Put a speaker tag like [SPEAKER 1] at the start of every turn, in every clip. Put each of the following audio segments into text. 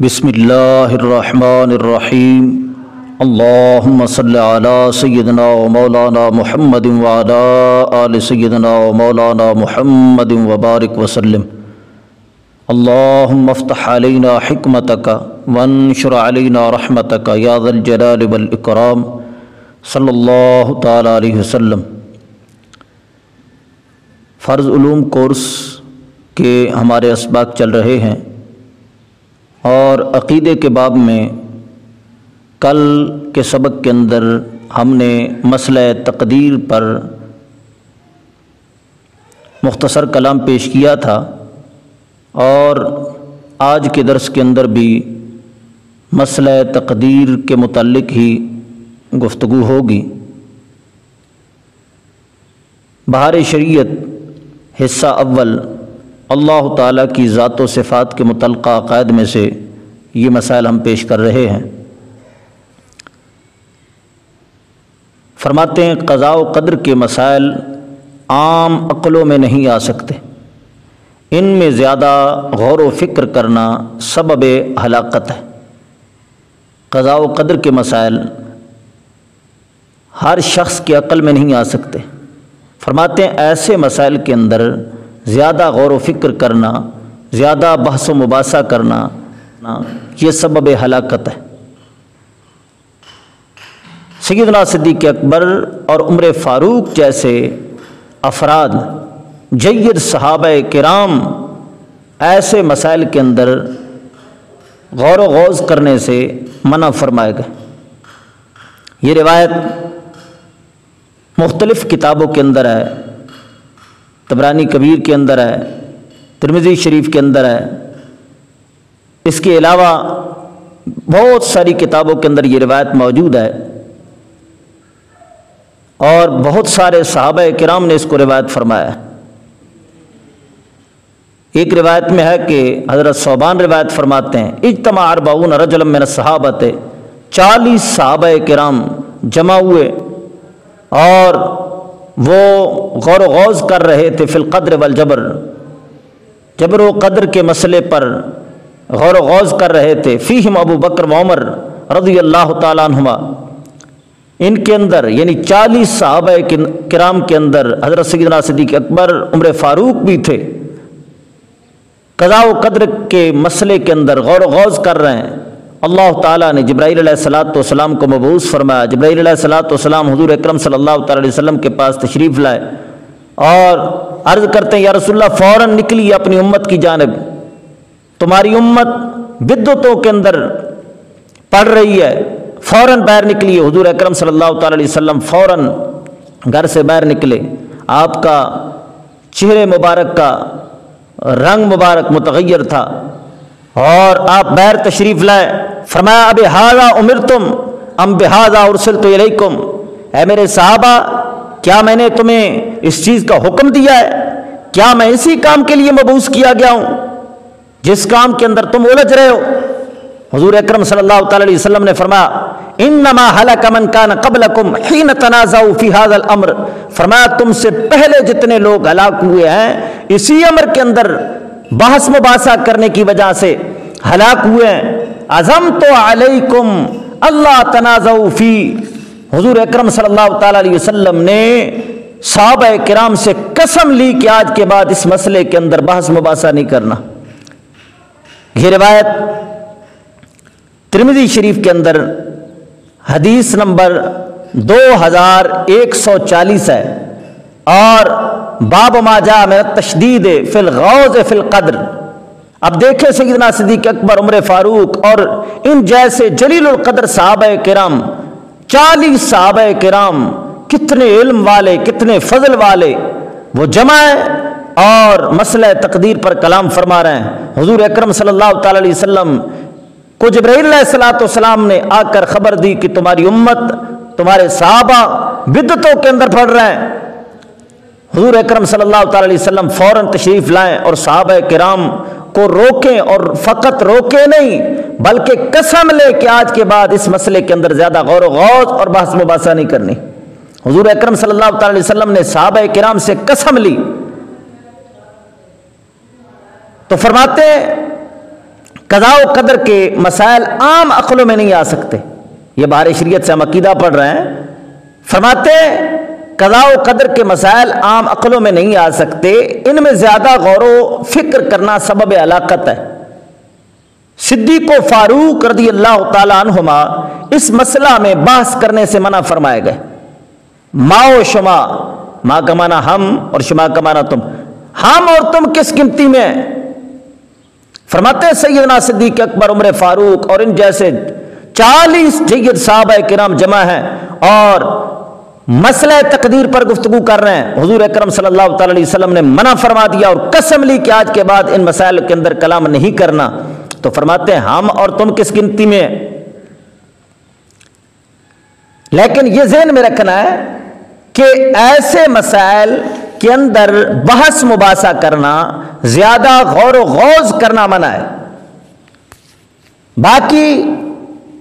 [SPEAKER 1] بسم اللہ الرحمن الرحیم۔ اللہم صلی علی سیدنا و مولانا محمد وعلا آل سیدنا و مولانا محمد وبارک وسلم اللہم افتح علینا حکمتک وانشر علینا رحمتک یا ذا الجلال والاکرام۔ صلی اللہ تعالی علیہ وسلم۔ فرض علوم کورس کے ہمارے اسباق چل رہے ہیں۔ اور عقیدے کے باب میں کل کے سبق کے اندر ہم نے مسئلہ تقدیر پر مختصر کلام پیش کیا تھا اور آج کے درس کے اندر بھی مسئلہ تقدیر کے متعلق ہی گفتگو ہوگی۔ بہار شریعت حصہ اول اللہ تعالیٰ کی ذات و صفات کے متعلقہ عقائد میں سے یہ مسائل ہم پیش کر رہے ہیں۔ فرماتے ہیں، قضاء و قدر کے مسائل عام عقلوں میں نہیں آ سکتے۔ ان میں زیادہ غور و فکر کرنا سبب ہلاکت ہے۔ قضاء و قدر کے مسائل ہر شخص کے عقل میں نہیں آ سکتے۔ فرماتے ہیں، ایسے مسائل کے اندر زیادہ غور و فکر کرنا، زیادہ بحث و مباحثہ کرنا یہ سبب ہلاکت ہے۔ سیدنا صدیق اکبر اور عمر فاروق جیسے افراد، جید صحابہ کرام ایسے مسائل کے اندر غور و غوض کرنے سے منع فرمائے گئے۔ یہ روایت مختلف کتابوں کے اندر ہے۔ تبرانی کبیر کے اندر ہے ترمزی شریف کے اندر ہے۔ اس کے علاوہ بہت ساری کتابوں کے اندر یہ روایت موجود ہے۔ اور بہت سارے صحابہ کرام نے اس کو روایت فرمایا۔ ہے ایک روایت میں ہے کہ حضرت صوبان روایت فرماتے ہیں، اجتماع اربعون رجل من صحابت چالیس صحابہ کرام جمع ہوئے اور وہ غور و غوض کر رہے تھے فی القدر والجبر، جبر و قدر کے مسئلے پر غور و غوض کر رہے تھے۔ فیہم ابو بکر و عمر رضی اللہ تعالیٰ عنہما۔ ان کے اندر یعنی چالیس صحابہ کرام کے اندر حضرت سیدنا صدیق اکبر، عمر فاروق بھی تھے۔ قضاء و قدر کے مسئلے کے اندر غور و غوض کر رہے ہیں۔ اللہ تعالیٰ نے جبرائیل علیہ السلاۃ والسلام کو مبوس فرمایا۔ جبرائیل علیہ السلاۃ والسلام حضور اکرم صلی اللہ تعالیٰ علیہ وسلم کے پاس تشریف لائے اور عرض کرتے ہیں، یا رسول اللہ، فوراً نکلی اپنی امت کی جانب۔ تمہاری امت بدتوں کے اندر پڑھ رہی ہے۔ فوراً باہر نکلی حضور اکرم صلی اللہ تعالیٰ علیہ وسلم فوراً گھر سے باہر نکلے۔ آپ کا چہرے مبارک کا رنگ مبارک متغیر تھا۔ اور آپ بیر تشریف لائے فرمایا اب ہاضا عمر تم ام بحاظہ ارسل تو علیکم اے میرے صحابہ، کیا میں نے تمہیں اس چیز کا حکم دیا ہے؟ کیا میں اسی کام کے لیے مبوس کیا گیا ہوں؟ جس کام کے اندر تم الجھ رہے ہو؟ حضور اکرم صلی اللہ تعالی علیہ وسلم نے فرمایا، انما هلك من كان قبلكم حين تنازعوا في هذا الامر۔ فرمایا، تم سے پہلے جتنے لوگ ہلاک ہوئے ہیں، اسی امر کے اندر بحث مباحثہ کرنے کی وجہ سے ہلاک ہوئے ہیں۔ عزم تو علیکم اللہ تنازع فی حضور اکرم صلی اللہ تعالی علیہ وسلم نے صحابہ کرام سے قسم لی کہ آج کے بعد اس مسئلے کے اندر بحث مباحثہ نہیں کرنا۔ یہ روایت ترمذی شریف کے اندر حدیث نمبر دو ہزار ایک سو چالیس ہے۔ اور باب ما جا میں تشدید فی الغوز فی القدر۔ اب دیکھیں سیدنا صدیق اکبر، عمر فاروق اور ان جیسے جلیل القدر صحابہ کرام، چالیس صحابہ کرام، کتنے علم والے، کتنے فضل والے۔ وہ جمع ہے اور مسئلہ تقدیر پر کلام فرما رہے ہیں۔ حضور اکرم صلی اللہ تعالی علیہ وسلم کو جبرائیل علیہ السلاۃ والسلام نے آ کر خبر دی کہ تمہاری امت، تمہارے صحابہ بدتوں کے اندر پڑھ رہے ہیں۔ حضور اکرم صلی اللہ تعالی علیہ وسلم فوراً تشریف لائیں اور صحابہ کرام کو روکیں اور فقط روکے نہیں، بلکہ قسم لے کہ آج کے بعد اس مسئلے کے اندر زیادہ غور و غوض اور بحث مباحثہ نہیں کرنی۔ حضور اکرم صلی اللہ تعالی علیہ وسلم نے صحابہ کرام سے قسم لی۔ تو فرماتے قضاء و قدر کے مسائل عام عقلوں میں نہیں آ سکتے۔ یہ بار شریعت سے ہم عقیدہ پڑھ رہے ہیں۔ فرماتے قضاء و قدر کے مسائل عام عقلوں میں نہیں آ سکتے، ان میں زیادہ غور و فکر کرنا سبب علاقت ہے۔ صدیق و فاروق رضی اللہ تعالیٰ عنہما اس مسئلہ میں بحث کرنے سے منع فرمائے گئے۔ ما و شما ماں کمانا ہم اور شما کمانا تم۔ ہم اور تم کس گنتی میں فرماتے سیدنا صدیق اکبر عمر فاروق اور ان جیسے چالیس جید صحابہ کرام جمع ہیں اور مسئلہ تقدیر پر گفتگو کر رہے ہیں۔ حضور اکرم صلی اللہ تعالی علیہ وسلم نے منع فرما دیا اور قسم لی کہ آج کے بعد ان مسائل کے اندر کلام نہیں کرنا۔ تو فرماتے ہیں، ہم اور تم کس گنتی میں لیکن یہ ذہن میں رکھنا ہے کہ ایسے مسائل کے اندر بحث مباحثہ کرنا، زیادہ غور و غوض کرنا منع ہے۔ باقی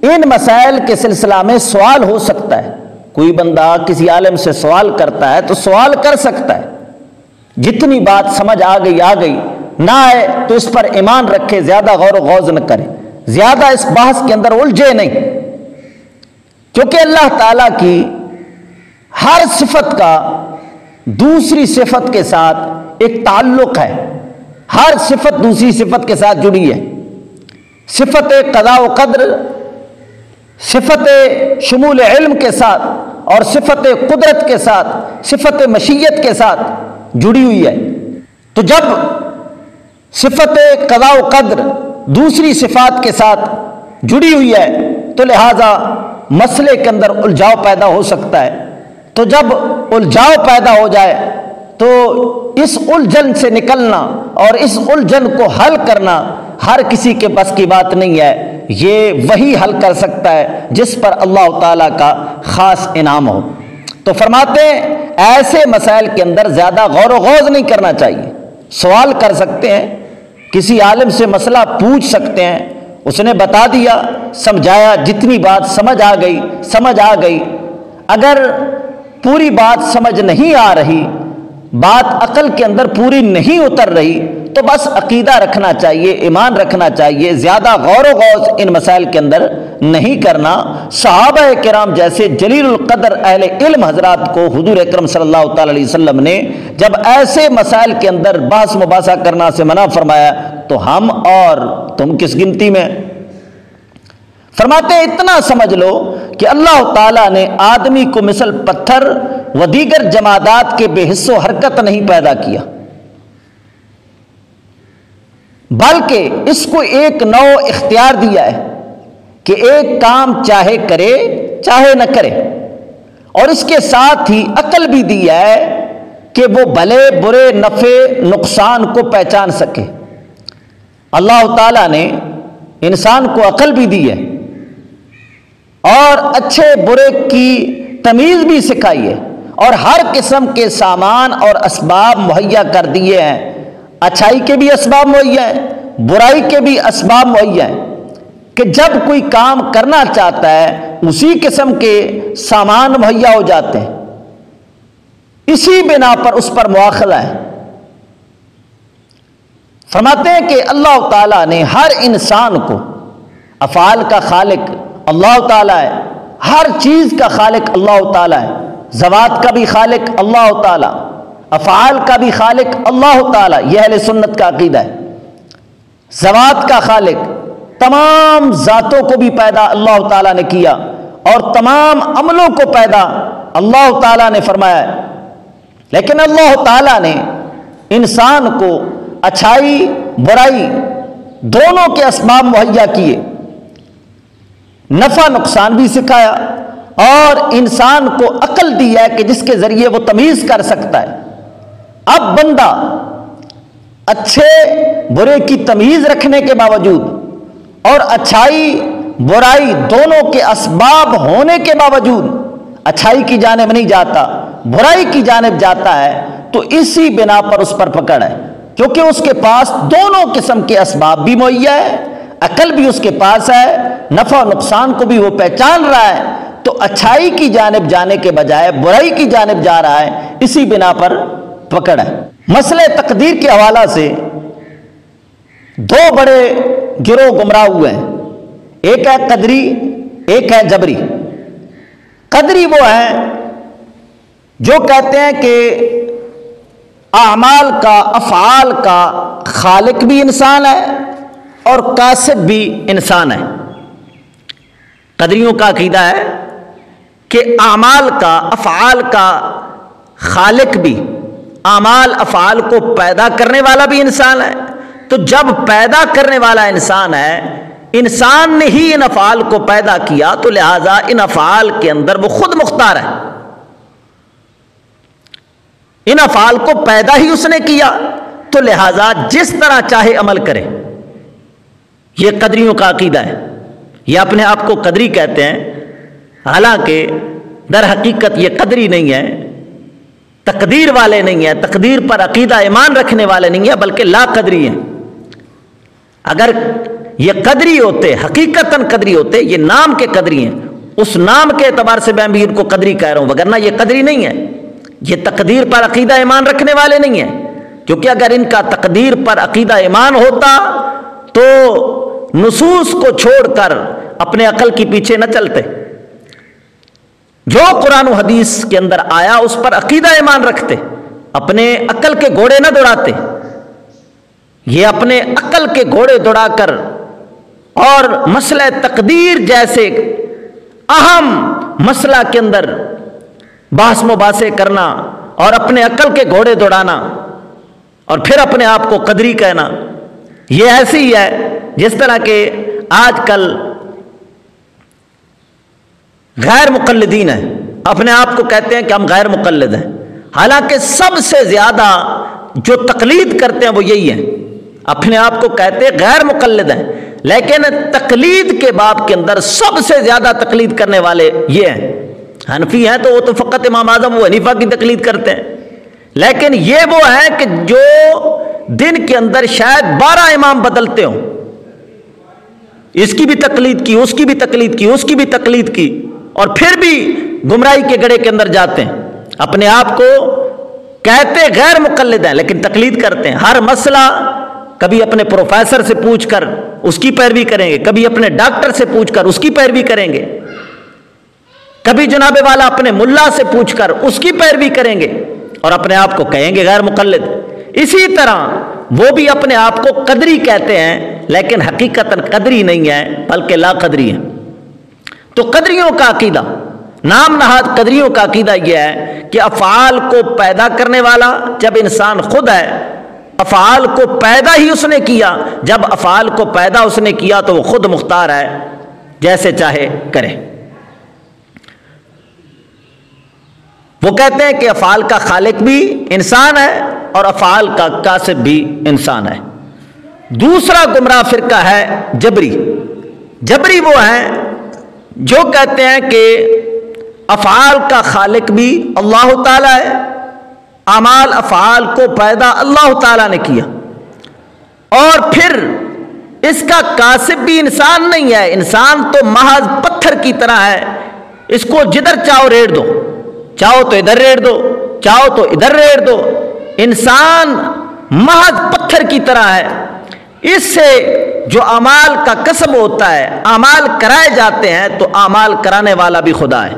[SPEAKER 1] ان مسائل کے سلسلہ میں سوال ہو سکتا ہے۔ کوئی بندہ کسی عالم سے سوال کرتا ہے تو سوال کر سکتا ہے۔ جتنی بات سمجھ آ گئی آ گئی۔ نہ آئے تو اس پر ایمان رکھے، زیادہ غور و غوض نہ کرے۔ زیادہ اس بحث کے اندر الجھے نہیں۔ کیونکہ اللہ تعالی کی ہر صفت کا دوسری صفت کے ساتھ ایک تعلق ہے۔ ہر صفت دوسری صفت کے ساتھ جڑی ہے۔ صفت قضاء و قدر صفت شمول علم کے ساتھ اور صفت قدرت کے ساتھ، صفت مشیت کے ساتھ جڑی ہوئی ہے۔ تو جب صفت قضاء و قدر دوسری صفات کے ساتھ جڑی ہوئی ہے، تو لہذا مسئلے کے اندر الجھاؤ پیدا ہو سکتا ہے۔ تو جب الجھاؤ پیدا ہو جائے، تو اس الجھن سے نکلنا اور اس الجھن کو حل کرنا ہر کسی کے بس کی بات نہیں ہے۔ یہ وہی حل کر سکتا ہے جس پر اللہ تعالیٰ کا خاص انعام ہو۔ تو فرماتے ہیں، ایسے مسائل کے اندر زیادہ غور و غوض نہیں کرنا چاہیے۔ سوال کر سکتے ہیں، کسی عالم سے مسئلہ پوچھ سکتے ہیں۔ اس نے بتا دیا، سمجھایا، جتنی بات سمجھ آ گئی، سمجھ آ گئی۔ اگر پوری بات سمجھ نہیں آ رہی، بات عقل کے اندر پوری نہیں اتر رہی تو بس عقیدہ رکھنا چاہیے، ایمان رکھنا چاہیے، زیادہ غور و غوض ان مسائل کے اندر نہیں کرنا۔ صحابہ کرام جیسے جلیل القدر اہل علم حضرات کو حضور اکرم صلی اللہ تعالی علیہ وسلم نے جب ایسے مسائل کے اندر بحث مباحثہ کرنا سے منع فرمایا، تو ہم اور تم کس گنتی میں؟ فرماتے ہیں، اتنا سمجھ لو کہ اللہ تعالیٰ نے آدمی کو مثل پتھر و دیگر جمادات کے بے حص و حرکت نہیں پیدا کیا۔ بلکہ اس کو ایک نو اختیار دیا ہے کہ ایک کام چاہے کرے چاہے نہ کرے۔ اور اس کے ساتھ ہی عقل بھی دیا ہے کہ وہ بھلے برے نفع نقصان کو پہچان سکے۔ اللہ تعالیٰ نے انسان کو عقل بھی دی ہے اور اچھے برے کی تمیز بھی سکھائی ہے اور ہر قسم کے سامان اور اسباب مہیا کر دیے ہیں۔ اچھائی کے بھی اسباب مہیا ہیں، برائی کے بھی اسباب مہیا ہیں کہ جب کوئی کام کرنا چاہتا ہے، اسی قسم کے سامان مہیا ہو جاتے ہیں۔ اسی بنا پر اس پر مواخذہ ہے۔ فرماتے ہیں کہ اللہ تعالیٰ نے ہر انسان کو، افعال کا خالق اللہ تعالیٰ ہے، ہر چیز کا خالق اللہ تعالیٰ ہے، زوات کا بھی خالق اللہ تعالیٰ۔ افعال کا بھی خالق اللہ تعالیٰ، یہ اہل سنت کا عقیدہ ہے۔ زوات کا خالق، تمام ذاتوں کو بھی پیدا اللہ تعالیٰ نے کیا اور تمام عملوں کو پیدا اللہ تعالیٰ نے فرمایا ہے۔ لیکن اللہ تعالیٰ نے انسان کو اچھائی، برائی دونوں کے اسباب مہیا کیے۔ نفع، نقصان بھی سکھایا اور انسان کو عقل دیا ہے کہ جس کے ذریعے وہ تمیز کر سکتا ہے۔ اب بندہ اچھے برے کی تمیز رکھنے کے باوجود اور اچھائی برائی دونوں کے اسباب ہونے کے باوجود اچھائی کی جانب نہیں جاتا، برائی کی جانب جاتا ہے، تو اسی بنا پر اس پر پکڑ ہے۔ کیونکہ اس کے پاس دونوں قسم کے اسباب بھی مہیا ہے، عقل بھی اس کے پاس ہے، نفع و نقصان کو بھی وہ پہچان رہا ہے۔ تو اچھائی کی جانب جانے کے بجائے برائی کی جانب جا رہا ہے، اسی بنا پر پکڑ ہے۔ مسئلہ تقدیر کے حوالہ سے دو بڑے گروہ گمراہ ہوئے ہیں۔ ایک ہے قدری، ایک ہے جبری۔ قدری وہ ہے جو کہتے ہیں کہ اعمال کا، افعال کا خالق بھی انسان ہے اور کاسب بھی انسان ہے۔ قدریوں کا عقیدہ ہے کہ اعمال کا، افعال کا خالق بھی اعمال، افعال کو پیدا کرنے والا بھی انسان ہے۔ تو جب پیدا کرنے والا انسان ہے، انسان نے ہی ان افعال کو پیدا کیا، تو لہذا ان افعال کے اندر وہ خود مختار ہے۔ ان افعال کو پیدا ہی اس نے کیا، تو لہذا جس طرح چاہے عمل کرے۔ یہ قدریوں کا عقیدہ ہے۔ یہ اپنے آپ کو قدری کہتے ہیں۔ حالانکہ در حقیقت یہ قدری نہیں ہے۔ تقدیر والے نہیں ہیں، تقدیر پر عقیدہ ایمان رکھنے والے نہیں ہیں، بلکہ لا قدری ہیں۔ اگر یہ قدری ہوتے حقیقت قدری ہوتے، یہ نام کے قدری ہیں۔ اس نام کے اعتبار سے میں بھی ان کو قدری کہہ رہا ہوں، وگرنہ یہ قدری نہیں ہے۔ یہ تقدیر پر عقیدہ ایمان رکھنے والے نہیں ہیں۔ کیونکہ اگر ان کا تقدیر پر عقیدہ ایمان ہوتا تو نصوص کو چھوڑ کر اپنے عقل کی پیچھے نہ چلتے۔ جو قرآن و حدیث کے اندر آیا اس پر عقیدہ ایمان رکھتے، اپنے عقل کے گھوڑے نہ دوڑاتے، یہ اپنے عقل کے گھوڑے دوڑا کر اور مسئلہ تقدیر جیسے اہم مسئلہ کے اندر باس مباحثے کرنا اور اپنے عقل کے گھوڑے دوڑانا اور پھر اپنے آپ کو قدری کہنا، یہ ایسی ہی ہے جس طرح کہ آج کل غیر مقلدین ہیں۔ اپنے آپ کو کہتے ہیں کہ ہم غیر مقلد ہیں۔ حالانکہ سب سے زیادہ جو تقلید کرتے ہیں وہ یہی ہیں۔ اپنے آپ کو کہتے ہیں غیر مقلد ہیں۔ لیکن تقلید کے باب کے اندر سب سے زیادہ تقلید کرنے والے یہ ہیں۔ حنفی ہیں تو وہ تو فقط امام اعظم وہ حنیفہ کی تقلید کرتے ہیں۔ لیکن یہ وہ ہے کہ جو دن کے اندر شاید بارہ امام بدلتے ہوں۔ اس کی بھی تقلید کی، اس کی بھی تقلید کی، اس کی بھی تقلید کی۔ اور پھر بھی گمراہی کے گڑے کے اندر جاتے ہیں۔ اپنے آپ کو کہتے غیر مقلد ہیں، لیکن تقلید کرتے ہیں۔ ہر مسئلہ کبھی اپنے پروفیسر سے پوچھ کر اس کی پیروی کریں گے، کبھی اپنے ڈاکٹر سے پوچھ کر اس کی پیروی کریں گے۔ کبھی جناب والا اپنے ملا سے پوچھ کر اس کی پیروی کریں گے اور اپنے آپ کو کہیں گے غیر مقلد۔ اسی طرح وہ بھی اپنے آپ کو قدری کہتے ہیں، لیکن حقیقت قدری نہیں ہے بلکہ لا قدری ہے تو قدریوں کا عقیدہ، نام نہاد قدریوں کا عقیدہ یہ ہے کہ افعال کو پیدا کرنے والا جب انسان خود ہے، افعال کو پیدا ہی اس نے کیا، جب افعال کو پیدا اس نے کیا تو وہ خود مختار ہے، جیسے چاہے کرے۔ وہ کہتے ہیں کہ افعال کا خالق بھی انسان ہے اور افعال کا کاسب بھی انسان ہے۔ دوسرا گمراہ فرقہ ہے جبری۔ جبری وہ ہیں جو کہتے ہیں کہ افعال کا خالق بھی اللہ تعالیٰ ہے، اعمال، افعال کو پیدا اللہ تعالیٰ نے کیا۔ اور پھر اس کا کاسب بھی انسان نہیں ہے، انسان تو محض پتھر کی طرح ہے۔ اس کو جدھر چاہو ریڑ دو، چاہو تو ادھر ریڑ دو، چاہو تو ادھر ریڑ دو۔ انسان محض پتھر کی طرح ہے۔ اس سے جو امال کا کسب ہوتا ہے امال کرائے جاتے ہیں، تو امال کرانے والا بھی خدا ہے۔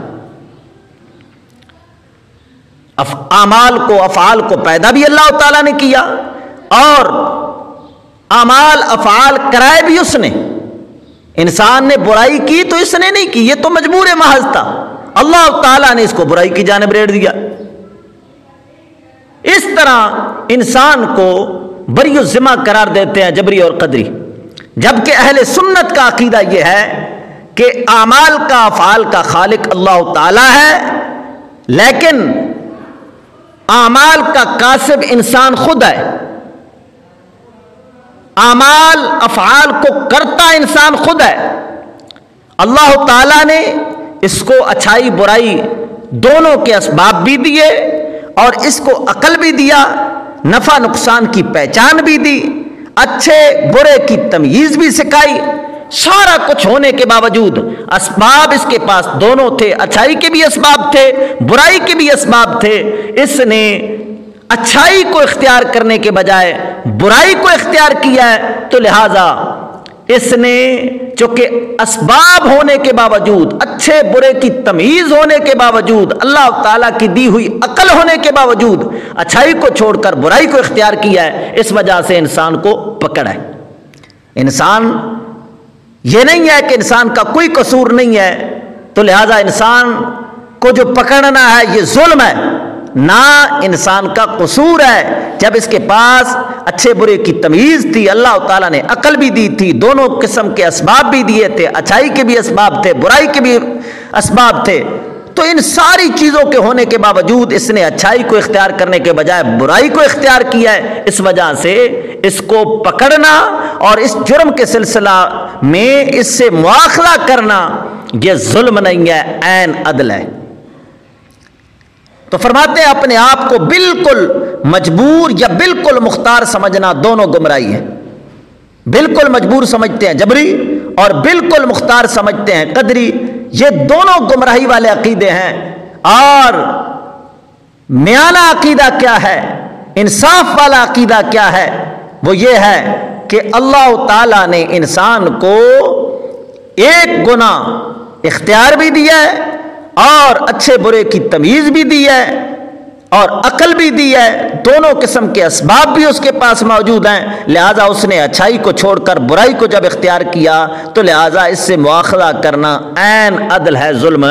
[SPEAKER 1] امال کو، افعال کو پیدا بھی اللہ تعالیٰ نے کیا، اور امال افعال کرائے بھی اس نے۔ انسان نے برائی کی تو اس نے نہیں کی، یہ تو مجبور محض تھا۔ اللہ تعالیٰ نے اس کو برائی کی جانب ریڑ دیا۔ اس طرح انسان کو بری و ذمہ قرار دیتے ہیں جبری اور قدری۔ جبکہ اہل سنت کا عقیدہ یہ ہے کہ اعمال کا، افعال کا خالق اللہ تعالی ہے، لیکن اعمال کا کاسب انسان خود ہے۔ اعمال، افعال کو کرتا انسان خود ہے۔ اللہ تعالی نے اس کو اچھائی، برائی دونوں کے اسباب بھی دیے اور اس کو عقل بھی دیا۔ نفع نقصان کی پہچان بھی دی، اچھے، برے کی تمیز بھی سکھائی۔ سارا کچھ ہونے کے باوجود اسباب اس کے پاس دونوں تھے۔ اچھائی کے بھی اسباب تھے، برائی کے بھی اسباب تھے۔ اس نے اچھائی کو اختیار کرنے کے بجائے برائی کو اختیار کیا ہے۔ تو لہذا اس نے چونکہ اسباب ہونے کے باوجود، اچھے برے کی تمیز ہونے کے باوجود، اللہ تعالیٰ کی دی ہوئی عقل ہونے کے باوجود اچھائی کو چھوڑ کر برائی کو اختیار کیا ہے، اس وجہ سے انسان کو پکڑا ہے۔ انسان یہ نہیں ہے کہ انسان کا کوئی قصور نہیں ہے، تو لہذا انسان کو جو پکڑنا ہے، یہ ظلم ہے۔ نہ انسان کا قصور ہے۔ جب اس کے پاس اچھے برے کی تمیز تھی، اللہ تعالیٰ نے عقل بھی دی تھی، دونوں قسم کے اسباب بھی دیے تھے، اچھائی کے بھی اسباب تھے، برائی کے بھی اسباب تھے۔ تو ان ساری چیزوں کے ہونے کے باوجود اس نے اچھائی کو اختیار کرنے کے بجائے برائی کو اختیار کیا ہے۔ اس وجہ سے اس کو پکڑنا اور اس جرم کے سلسلہ میں اس سے مواخلہ کرنا، یہ ظلم نہیں ہے، عین عدل ہے۔ تو فرماتے ہیں اپنے آپ کو بالکل مجبور یا بالکل مختار سمجھنا دونوں گمراہی ہے بالکل مجبور سمجھتے ہیں جبری اور بالکل مختار سمجھتے ہیں قدری۔ یہ دونوں گمراہی والے عقیدے ہیں۔ اور میانہ عقیدہ کیا ہے؟ انصاف والا عقیدہ کیا ہے؟ وہ یہ ہے کہ اللہ تعالی نے انسان کو ایک گنا اختیار بھی دیا ہے اور اچھے برے کی تمیز بھی دی ہے اور عقل بھی دی ہے دونوں قسم کے اسباب بھی اس کے پاس موجود ہیں لہذا اس نے اچھائی کو چھوڑ کر برائی کو جب اختیار کیا تو لہذا اس سے مواخلہ کرنا عین عدل ہے، ظلم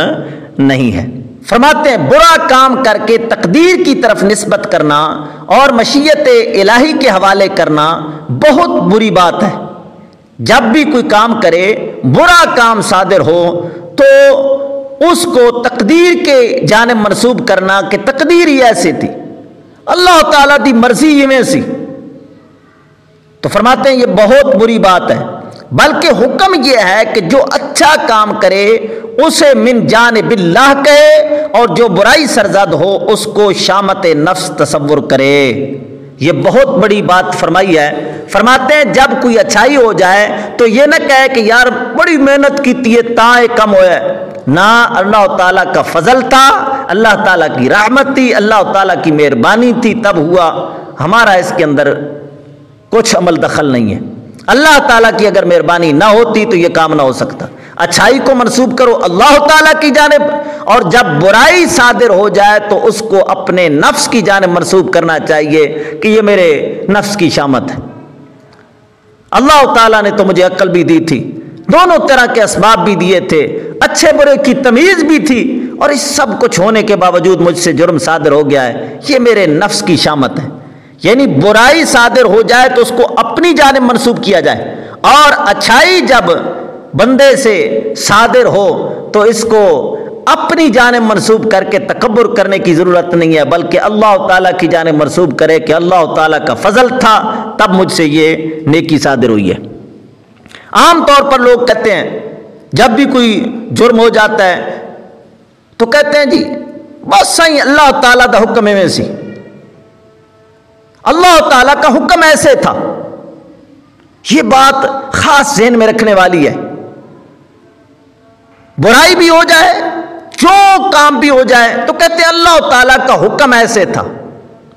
[SPEAKER 1] نہیں ہے۔ فرماتے ہیں، برا کام کر کے تقدیر کی طرف نسبت کرنا اور مشیت الہی کے حوالے کرنا بہت بری بات ہے۔ جب بھی کوئی کام کرے، برا کام صادر ہو تو اس کو تقدیر کے جانب منسوب کرنا کہ تقدیر ہی ایسی تھی۔ اللہ تعالیٰ دی مرضی میں سی۔ تو فرماتے ہیں یہ بہت بری بات ہے۔ بلکہ حکم یہ ہے کہ جو اچھا کام کرے، اسے من جانب اللہ کہے اور جو برائی سرزد ہو، اس کو شامت نفس تصور کرے۔ یہ بہت بڑی بات فرمائی ہے۔ فرماتے ہیں، جب کوئی اچھائی ہو جائے تو یہ نہ کہے کہ یار بڑی محنت کی تھی تائیں کم ہوئے۔ نہ، اللہ تعالیٰ کا فضل تھا، اللہ تعالیٰ کی رحمت تھی، اللہ تعالیٰ کی مہربانی تھی، تب ہوا۔ ہمارا اس کے اندر کچھ عمل دخل نہیں ہے۔ اللہ تعالیٰ کی اگر مہربانی نہ ہوتی تو یہ کام نہ ہو سکتا۔ اچھائی کو منسوب کرو اللہ تعالیٰ کی جانب اور جب برائی صادر ہو جائے تو اس کو اپنے نفس کی جانب منسوب کرنا چاہیے کہ یہ میرے نفس کی شامت ہے۔ اللہ تعالیٰ نے تو مجھے عقل بھی دی تھی، دونوں طرح کے اسباب بھی دیے تھے، اچھے برے کی تمیز بھی تھی اور اس سب کچھ ہونے کے باوجود مجھ سے جرم صادر ہو گیا ہے۔ یہ میرے نفس کی شامت ہے۔ یعنی برائی صادر ہو جائے تو اس کو اپنی جانب منسوب کیا جائے۔ اور اچھائی جب بندے سے صادر ہو تو اس کو اپنی جانب منسوب کر کے تکبر کرنے کی ضرورت نہیں ہے، بلکہ اللہ تعالیٰ کی جانب منسوب کرے کہ اللہ تعالیٰ کا فضل تھا، تب مجھ سے یہ نیکی صادر ہوئی ہے۔ عام طور پر لوگ کہتے ہیں، جب بھی کوئی جرم ہو جاتا ہے تو کہتے ہیں جی بس صحیح، اللہ تعالیٰ کا حکم میں سی اللہ تعالیٰ کا حکم ایسے تھا۔ یہ بات خاص ذہن میں رکھنے والی ہے۔ برائی بھی ہو جائے، جو کام بھی ہو جائے، تو کہتے ہیں اللہ تعالیٰ کا حکم ایسے تھا۔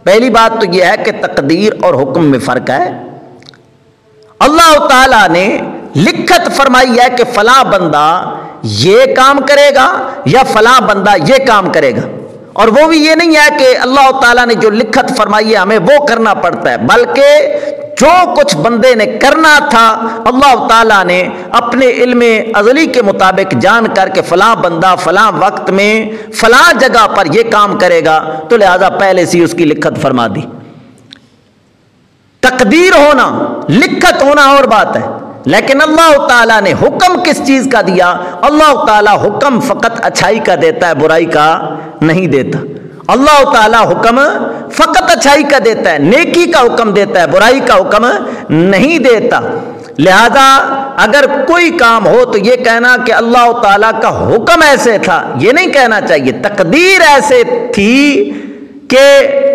[SPEAKER 1] پہلی بات تو یہ ہے کہ تقدیر اور حکم میں فرق ہے۔ اللہ تعالیٰ نے لکھت فرمائی ہے کہ فلاں بندہ یہ کام کرے گا یا فلاں بندہ یہ کام کرے گا۔ اور وہ بھی یہ نہیں ہے کہ اللہ تعالیٰ نے جو لکھت فرمائی ہے ہمیں وہ کرنا پڑتا ہے، بلکہ جو کچھ بندے نے کرنا تھا، اللہ تعالیٰ نے اپنے علم ازلی کے مطابق جان کر کے فلاں بندہ فلاں وقت میں فلاں جگہ پر یہ کام کرے گا، تو لہذا پہلے سے اس کی لکھت فرما دی۔ تقدیر ہونا، لکھت ہونا اور بات ہے۔ لیکن اللہ تعالیٰ نے حکم کس چیز کا دیا؟ اللہ تعالیٰ حکم فقط اچھائی کا دیتا ہے، برائی کا نہیں دیتا۔ اللہ تعالیٰ حکم فقط اچھائی کا دیتا ہے، نیکی کا حکم دیتا ہے، برائی کا حکم نہیں دیتا۔ لہذا اگر کوئی کام ہو تو یہ کہنا کہ اللہ تعالیٰ کا حکم ایسے تھا، یہ نہیں کہنا چاہیے۔ تقدیر ایسے تھی کہ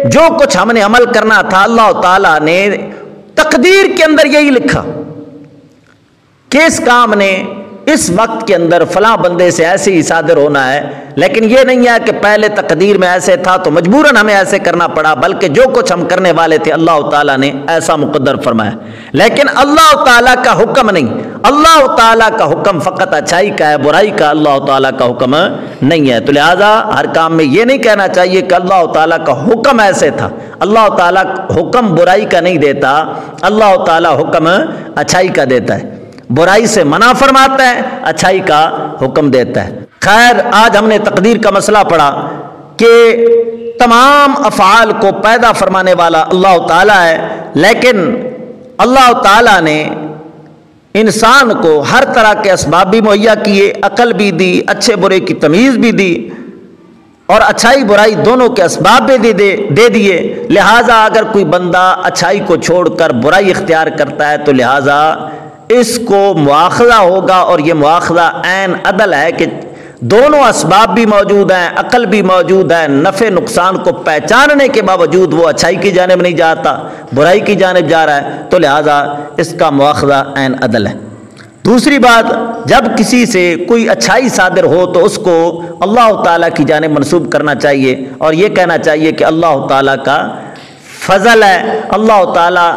[SPEAKER 1] جو کچھ ہم نے عمل کرنا تھا، اللہ تعالیٰ نے تقدیر کے اندر یہی لکھا کہ اس کام نے اس وقت کے اندر فلاں بندے سے ایسے ہی صادر ہونا ہے، لیکن یہ نہیں ہے کہ پہلے تقدیر میں ایسے تھا تو مجبوراً ہمیں ایسے کرنا پڑا، بلکہ جو کچھ ہم کرنے والے تھے، اللہ تعالیٰ نے ایسا مقدر فرمایا۔ لیکن اللہ تعالیٰ کا حکم نہیں، اللہ تعالیٰ کا حکم فقط اچھائی کا ہے، برائی کا اللہ تعالیٰ کا حکم نہیں ہے۔ تو لہٰذا ہر کام میں یہ نہیں کہنا چاہیے کہ اللہ تعالیٰ کا حکم ایسے تھا۔ اللہ تعالیٰ حکم برائی کا نہیں دیتا، اللہ تعالیٰ حکم اچھائی کا دیتا ہے۔ برائی سے منع فرماتا ہے، اچھائی کا حکم دیتا ہے۔ خیر، آج ہم نے تقدیر کا مسئلہ پڑھا کہ تمام افعال کو پیدا فرمانے والا اللہ تعالیٰ ہے، لیکن اللہ تعالیٰ نے انسان کو ہر طرح کے اسباب بھی مہیا کیے، عقل بھی دی، اچھے برے کی تمیز بھی دی اور اچھائی برائی دونوں کے اسباب بھی دے دے دیے۔ لہٰذا اگر کوئی بندہ اچھائی کو چھوڑ کر برائی اختیار کرتا ہے تو لہٰذا اس کو مواخذہ ہوگا اور یہ مواخذہ عین عدل ہے کہ دونوں اسباب بھی موجود ہیں، عقل بھی موجود ہے نفع، نقصان کو پہچاننے کے باوجود وہ اچھائی کی جانب نہیں جاتا برائی کی جانب جا رہا ہے۔ تو لہٰذا اس کا مواخذہ عین عدل ہے۔ دوسری بات، جب کسی سے کوئی اچھائی صادر ہو تو اس کو اللہ تعالیٰ کی جانب منسوب کرنا چاہیے اور یہ کہنا چاہیے کہ اللہ تعالیٰ کا فضل ہے۔ اللہ تعالیٰ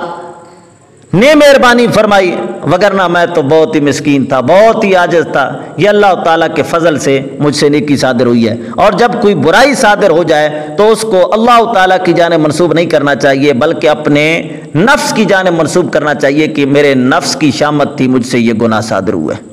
[SPEAKER 1] نے مہربانی فرمائی، وگرنہ میں تو بہت ہی مسکین تھا، بہت ہی عاجز تھا یہ اللہ تعالیٰ کے فضل سے مجھ سے نیکی صادر ہوئی ہے۔ اور جب کوئی برائی صادر ہو جائے تو اس کو اللہ تعالیٰ کی جانب منسوب نہیں کرنا چاہیے، بلکہ اپنے نفس کی جانب منسوب کرنا چاہیے کہ میرے نفس کی شامت تھی، مجھ سے یہ گناہ صادر ہوا ہے